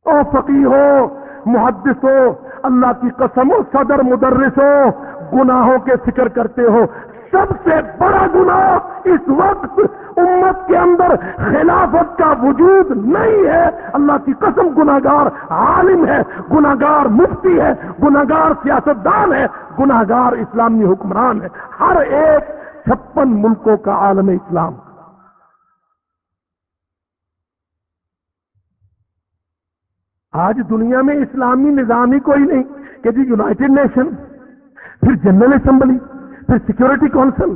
او فقی ہو محدث ہو اللہ کی قسم ہو صدر مدرس ہو گناہوں کے فکر کرتے ہو۔ سب سے بڑا گناہ اس وقت امت کے اندر خلافت کا وجود نہیں ہے۔ اللہ کی قسم گناگار عالم ہے گناگار مفتی ہے گناگار سیاستدان ہے گناگار اسلامی حکمران ہے۔ ہر ایک چھپن ملکوں کا عالم اسلام۔ آج دنیا میں اسلامی نظام ہی کوئی نہیں کہ جی یونائٹڈ نیشن، پھر جنرل اسمبلی، پھر سیکورٹی کونسل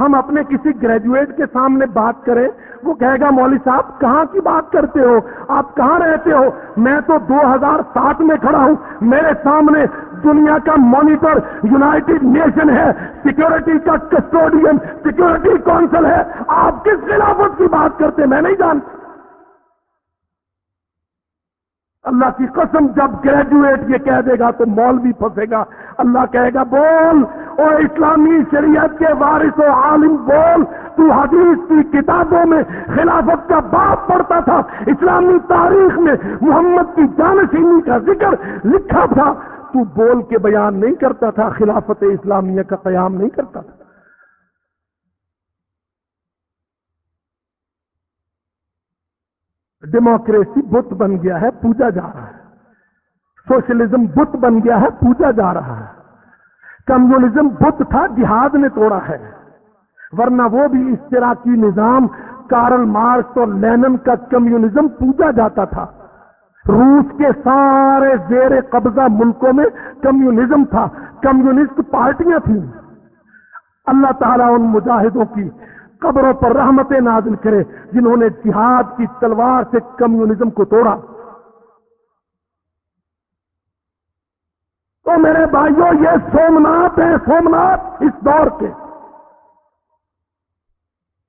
ہم اپنے کسی گریجویٹ کے سامنے بات کریں، وہ کہے گا، مولوی صاحب، کہاں کی بات کرتے ہو؟ آپ کہاں رہتے ہو؟ میں تو دو ہزار سات میں کھڑا ہوں۔ میرے سامنے دنیا کا مانیٹر یونائٹڈ نیشن ہے۔ سیکورٹی کا کسٹوڈین سیکورٹی کونسل ہے۔ آپ کس خلافت کی بات کرتے میں نہیں جانتا۔ اللہ کی قسم جب گریجویٹ یہ کہہ دے گا تو مول بھی پھنسے گا۔ اللہ کہے گا، بول اور اسلامی شریعت کے وارث و عالم، بول۔ تو حدیث کی کتابوں میں خلافت کا باپ پڑھتا تھا، اسلامی تاریخ میں محمد کی جانشینی کا ذکر لکھا تھا۔ تو بول کے بیان نہیں کرتا تھا، خلافت اسلامیہ کا قیام نہیں کرتا تھا۔ ڈیموکریسی بت بن گیا ہے، پوجا جا رہا ہے۔ سوشلزم بت بن گیا ہے، پوجا جا رہا ہے۔ کمیونزم بت تھا، جہاد نے توڑا ہے۔ ورنہ وہ بھی اس طرح کی نظام، کارل مارکس اور لینن کا کمیونزم پوجا جاتا تھا۔ روس کے سارے زیر قبضہ ملکوں میں کمیونزم تھا، کمیونسٹ پارٹیاں تھیں۔ اللہ تعالیٰ ان مجاہدوں کی قبروں پر رحمت نازل کرے، جنہوں نے جہاد کی تلوار سے کمیونزم کو توڑا۔ تو میرے بھائیوں، یہ سومنات ہے سومنات اس دور کے۔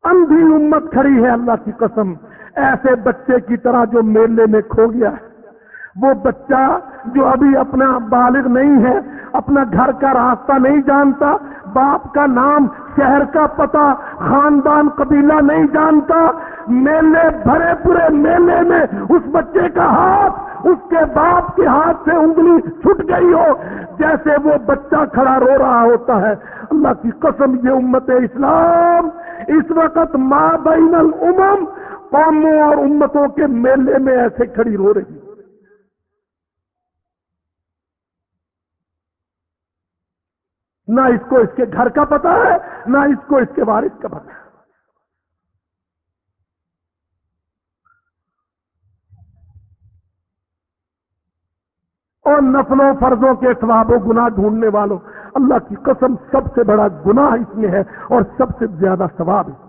اندھی امت کھڑی ہے، اللہ کی قسم۔ ایسے بچے کی طرح جو میلے میں کھو گیا ہے۔ وہ بچہ جو ابھی اپنا بالغ نہیں ہے، اپنا گھر کا راستہ نہیں جانتا، باپ کا نام، شہر کا پتا خاندان، قبیلہ نہیں جانتا، میلے بھرے پورے میلے میں اس بچے کا ہاتھ، اس کے باپ کے ہاتھ سے انگلی چھٹ گئی ہو، جیسے وہ بچہ کھڑا رو رہا ہوتا ہے۔ اللہ کی قسم، یہ امت اسلام اس وقت ماں بین الامم، قوموں اور امتوں کے میلے میں ایسے کھڑی رو رہی نہ اس کو اس کے گھر کا پتا ہے، نہ اس کو اس کے وارث کا پتا ہے۔ اور نفلوں فرضوں کے ثواب و گناہ ڈھونڈنے والوں، اللہ کی قسم سب سے بڑا گناہ اس میں ہے اور سب سے زیادہ ثواب اس میں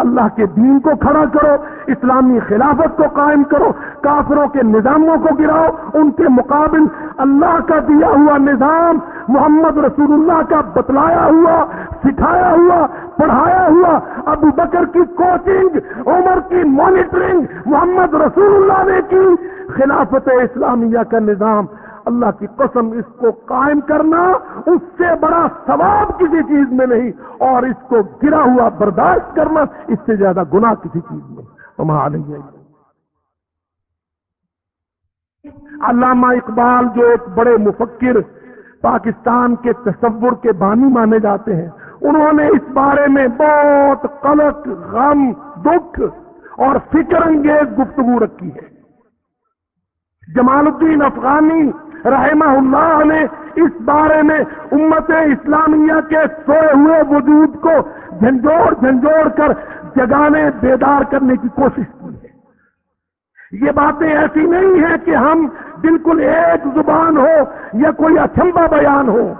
اللہ کے دین کو کھڑا کرو، اسلامی خلافت کو قائم کرو، کافروں کے نظاموں کو گراؤ، ان کے مقابل اللہ کا دیا ہوا نظام، محمد رسول اللہ کا بتلایا ہوا، سکھایا ہوا، پڑھایا ہوا۔ ابو بکر کی کوچنگ عمر کی مانیٹرنگ محمد رسول اللہ نے کی۔ خلافت اسلامیہ کا نظام اللہ کی قسم اس کو قائم کرنا اس سے بڑا ثواب کسی چیز میں نہیں اور اس کو گرا ہوا برداشت کرنا اس سے زیادہ گناہ کسی چیز میں نہیں۔ علامہ اقبال جو ایک بڑے مفکر پاکستان کے تصور کے بانی مانے جاتے ہیں، انہوں نے اس بارے میں بہت قلق، غم، دکھ اور فکر انگیز گفتگو رکھی ہے۔ جمال الدین افغانی رحمہ اللہ نے اس بارے میں امت اسلامیہ کے سوئے ہوئے وجود کو جھنجھوڑ جھنجھوڑ کر جگانے بیدار کرنے کی کوشش کی ہے۔ یہ باتیں ایسی نہیں ہیں کہ ہم بالکل ایک زبان ہو یا کوئی اچھمبا بیان ہو۔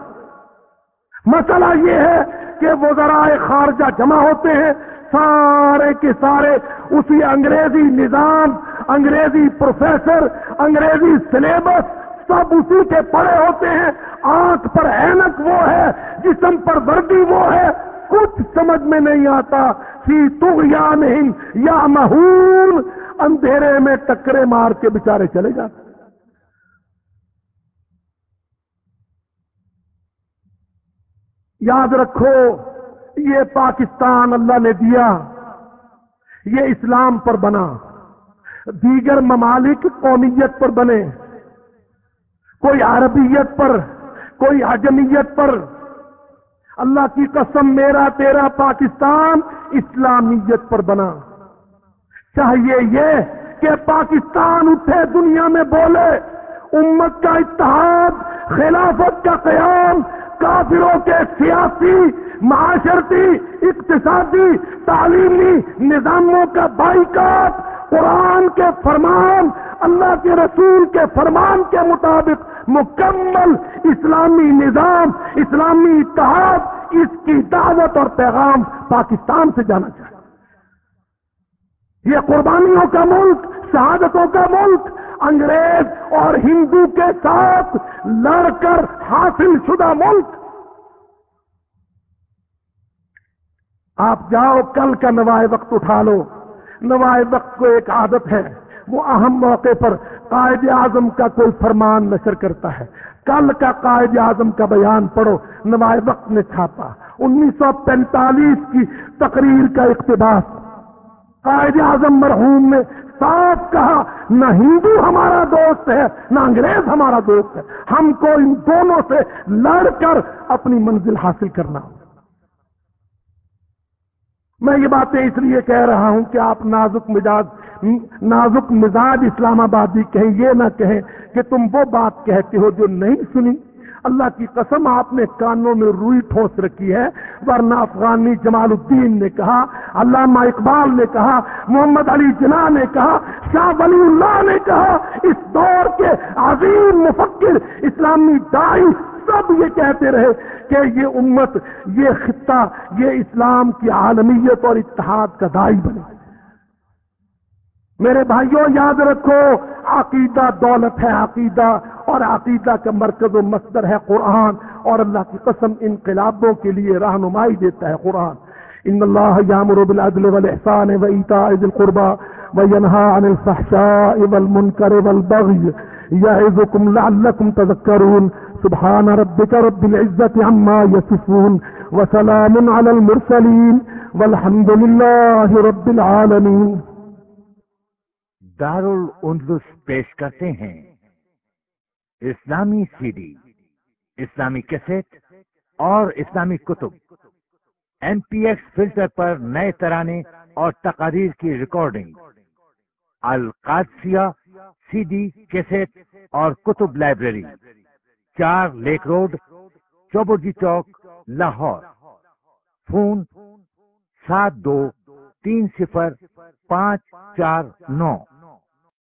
مسئلہ یہ ہے کہ وہ ذرائع خارجہ جمع ہوتے ہیں، سارے کے سارے اسی انگریزی نظام، انگریزی پروفیسر، انگریزی سلیبس سب اسی کے پڑے ہوتے ہیں۔ آنکھ پر اینک وہ ہے، جسم پر وردی وہ ہے۔ کچھ سمجھ میں نہیں آتا۔ تو یا نہیں یا محول اندھیرے میں ٹکرے مار کے بچارے چلے جاتے یاد رکھو، یہ پاکستان اللہ نے دیا۔ یہ اسلام پر بنا۔ دیگر ممالک قومیت پر بنے۔ کوئی عربیت پر، کوئی عجمیت پر۔ اللہ کی قسم میرا، تیرا پاکستان اسلامیت پر بنا۔ چاہیے یہ کہ پاکستان اٹھے دنیا میں بولے۔ امت کا اتحاد، خلافت کا قیام، کافروں کے سیاسی، معاشرتی، اقتصادی، تعلیمی نظاموں کا بائیکاٹ۔ قرآن کے فرمان، اللہ کے رسول کے فرمان کے مطابق مکمل اسلامی نظام، اسلامی اتحاد، اس کی دعوت اور پیغام پاکستان سے جانا چاہیے۔ یہ قربانیوں کا ملک، شہادتوں کا ملک، انگریز اور ہندو کے ساتھ لڑ کر حاصل شدہ ملک۔ آپ جاؤ، کل کا نوائے وقت اٹھا لو۔ نوائے وقت کو ایک عادت ہے۔ وہ اہم موقع پر قائد اعظم کا کوئی فرمان نشر کرتا ہے۔ کل کا قائد اعظم کا بیان پڑھو، نوائے وقت نے چھاپا۔ انیس سو پینتالیس کی تقریر کا اقتباس۔ قائد اعظم مرحوم نے صاف کہا، نہ ہندو ہمارا دوست ہے، نہ انگریز ہمارا دوست ہے۔ ہم کو ان دونوں سے لڑ کر اپنی منزل حاصل کرنا ہو میں یہ باتیں اس لیے کہہ رہا ہوں کہ آپ نازک مزاج نازک مزاج اسلام آبادی کہیں یہ نہ کہیں کہ تم وہ بات کہتے ہو جو نہیں سنی۔ اللہ کی قسم آپ نے کانوں میں روئی ٹھوس رکھی ہے۔ ورنہ افغانی جمال الدین نے کہا، علامہ اقبال نے کہا، محمد علی جناح نے کہا، شاہ ولی اللہ نے کہا، اس دور کے عظیم مفکر اسلامی دائی سب یہ کہتے رہے کہ یہ امت، یہ خطہ، یہ اسلام کی عالمیت اور اتحاد کا دائی بنے۔ میرے بھائیوں، یاد رکھو، عقیدہ دولت ہے عقیدہ، اور عقیدہ کا مرکز و مصدر ہے قرآن، اور اللہ کی قسم انقلابوں کے لیے رہنمائی دیتا ہے قرآن۔ ان اللہ یامر بالعدل والاحسان وایتاء ذی القربى وینھا عن الفحشاء والمنکر والبغی یعظکم لعلکم تذکرون۔ سبحان ربک رب العزة عما یصفون وسلام علی المرسلین والحمد للہ رب العالمین دارالعندلس پیش کرتے ہیں۔ اسلامی سی ڈی، اسلامی کیسٹ اور اسلامی کتب۔ این پی ایکس فلٹر پر نئے ترانے اور تقاریر کی ریکارڈنگ۔ القادسیہ سی ڈی کیسٹ اور کتب لائبریری۔ چار لیک روڈ چوبرجی چوک لاہور۔ فون سات دو تین صفر پانچ چار نو۔